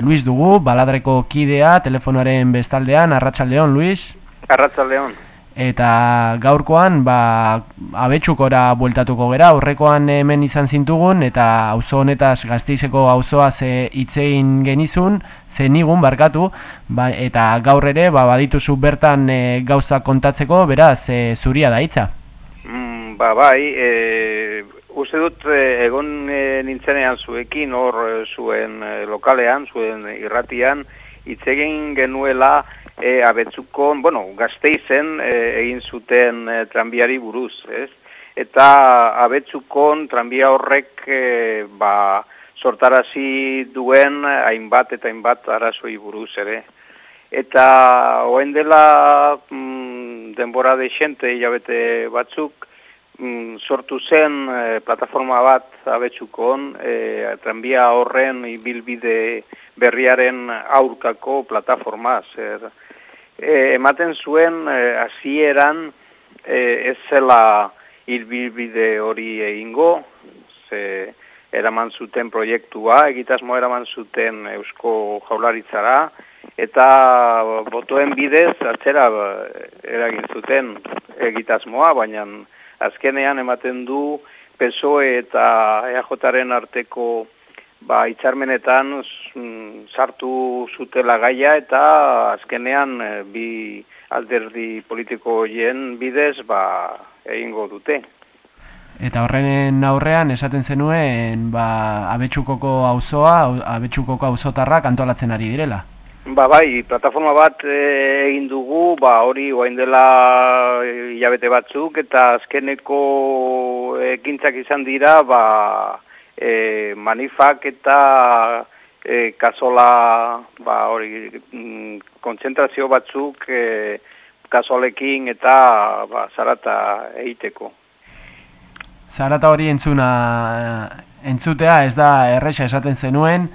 Luis dugu, baladreko kidea, telefonoaren bestaldean, arratsaldeon Luis. Arratsaldeon. Eta gaurkoan, ba, abetsukora bueltatuko gera, horrekoan hemen izan zintugun, eta auzo honetaz gazteizeko auzoa ze itzein genizun, ze nigun barkatu, ba, eta gaur ere, ba, badituzu bertan e, gauza kontatzeko, beraz, e, zuria da hitza. Mm, ba, bai, e, uste dut eh, egon e, nintzenean zuekin hor eh, zuen lokalean, zuen irratian, itzegin genuela e, abetzukon, bueno, gazteizen e, egin zuten e, tranbiari buruz, ez? Eta abetzukon tranbia horrek e, ba, sortarazi duen hainbat eta hainbat arazoi buruz ere. Eta hoen dela mm, denbora de xente, jabete batzuk, mm, sortu zen e, plataforma bat abetsukon, e, tranbia horren ibilbide berriaren aurkako plataforma, zer. E, ematen zuen hasieran e, ez zela ibilbide hori egingo, ze eraman zuten proiektua, egitasmo eraman zuten Eusko Jaularitzara, eta botoen bidez atzera eragin zuten egitasmoa, baina azkenean ematen du PSOE eta EAJaren arteko ba, itxarmenetan mm, sartu zutela gaia eta azkenean eh, bi alderdi politiko hien bidez ba, egingo dute. Eta horren aurrean esaten zenuen ba, abetsukoko auzoa, abetsukoko auzotarrak antolatzen ari direla. Ba bai, plataforma bat e, egin dugu, ba hori oain dela hilabete batzuk, eta azkeneko ekintzak izan dira, ba e, manifak eta e, kasola, ba hori, mm, kontzentrazio batzuk e, kasolekin eta ba, zarata egiteko. Zarata hori entzuna, entzutea ez da erresa esaten zenuen,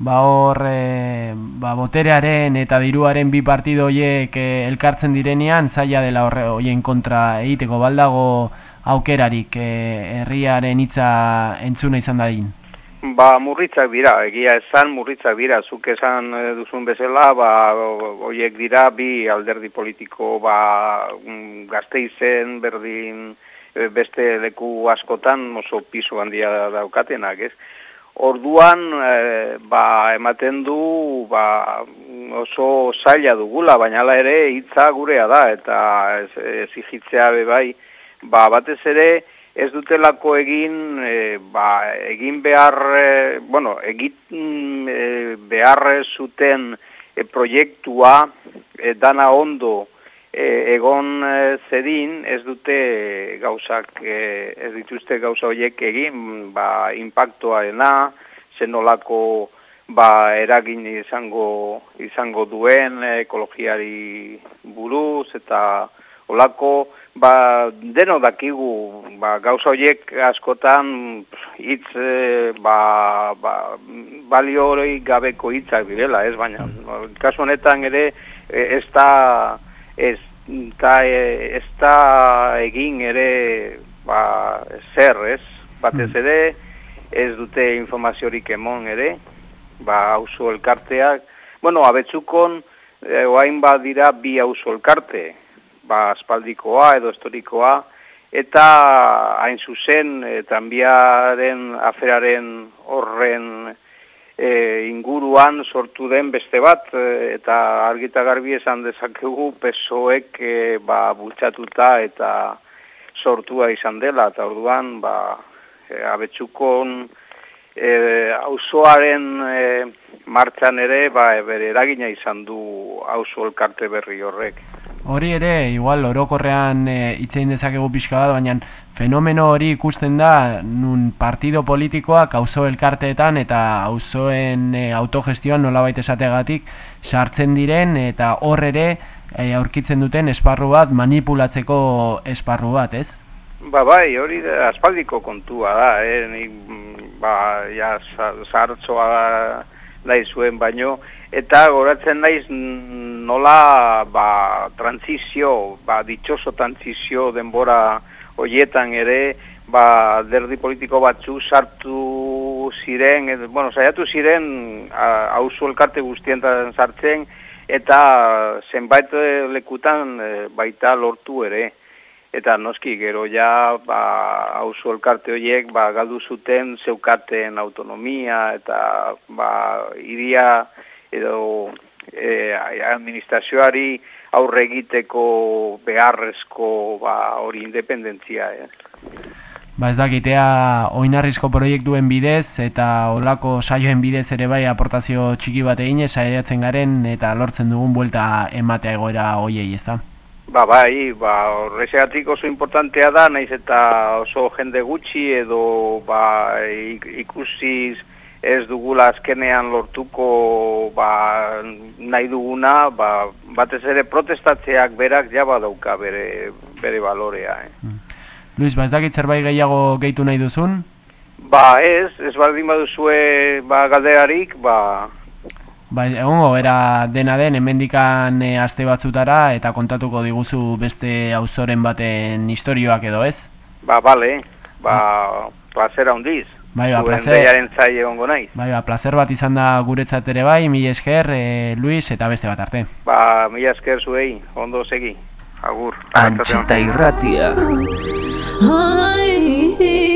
ba hor e, ba, boterearen eta diruaren bi partido horiek e, elkartzen direnean zaila dela horre hoien kontra egiteko baldago aukerarik e, herriaren hitza entzuna izan dadin. Ba, murritzak dira, egia esan murritzak dira, zuk esan duzun bezala, ba, oiek dira bi alderdi politiko ba, mm, gazte izen, berdin, beste leku askotan oso pisu handia daukatenak, ez? Orduan, e, ba, ematen du ba, oso zaila dugula, baina ala ere hitza gurea da, eta ez be bai, ba, batez ere ez dutelako egin, e, ba, egin behar, e, bueno, egin e, behar zuten e, proiektua e, dana ondo, e, egon e, zedin ez dute gauzak e, ez dituzte gauza horiek egin ba inpaktuarena zenolako ba eragin izango izango duen ekologiari buruz eta olako ba deno dakigu ba gauza horiek askotan hitz e, ba, ba balio hori gabeko hitzak direla ez? Baina kasu honetan ere e, ez da ez ta e, ez da egin ere ba, zer, ez? Batez hmm. ere, ez dute informaziorik emon ere, ba, auzo elkarteak. Bueno, abetzukon, e, oain dira bi auzo elkarte, ba, aspaldikoa edo historikoa, eta hain zuzen, e, tranbiaren aferaren horren e, inguruan sortu den beste bat e, eta argita garbi esan dezakegu pesoek e, ba, bultzatuta eta sortua izan dela eta orduan ba, e, abetsukon e, auzoaren e, martxan ere ba, bere eragina izan du auzo elkarte berri horrek. Hori ere, igual, orokorrean e, itzein dezakegu pixka bat, baina fenomeno hori ikusten da nun partido politikoak auzo elkarteetan eta auzoen e, autogestioan nolabait esategatik sartzen diren eta hor ere e, aurkitzen duten esparru bat manipulatzeko esparru bat, ez? Ba bai, hori da, aspaldiko kontua da, eh? Ni, ba, ja, zartzoa da, zuen baino, eta goratzen naiz nola ba, transizio, ba, ditxoso transizio denbora hoietan ere, ba, derdi politiko batzu sartu ziren, edo, bueno, saiatu ziren hauzu elkarte guztientan sartzen, eta zenbait lekutan baita lortu ere. Eta noski, gero ja, ba, hauzu elkarte horiek, ba, galdu zuten zeukaten autonomia, eta, ba, iria, edo, e, administrazioari aurre egiteko beharrezko, ba, hori independentzia, eh. Ba ez dakitea oinarrizko proiektuen bidez eta olako saioen bidez ere bai aportazio txiki bat egin saiatzen garen eta lortzen dugun buelta ematea egoera hoiei, ezta? Ba bai, ba horrexegatik oso importantea da, naiz eta oso jende gutxi edo ba ikusiz ez dugula azkenean lortuko ba, nahi duguna, ba, batez ere protestatzeak berak jaba dauka bere, bere balorea. Eh. Mm. Luis, ba ez dakit zerbait gehiago gehitu nahi duzun? Ba ez, ez baldin baduzue ba, galderarik, ba... Ba, egongo, era dena den, emendikan e, aste batzutara, eta kontatuko diguzu beste auzoren baten historioak edo ez? Ba, bale, ba, plazera hondiz. Bai, ba, placer. zai egongo nahi. Bai, ba, placer bat izan da guretzat ere bai, mi esker, e, Luis, eta beste bat arte. Ba, mi esker zuei, ondo segi. Agur. Antxeta irratia. Oh,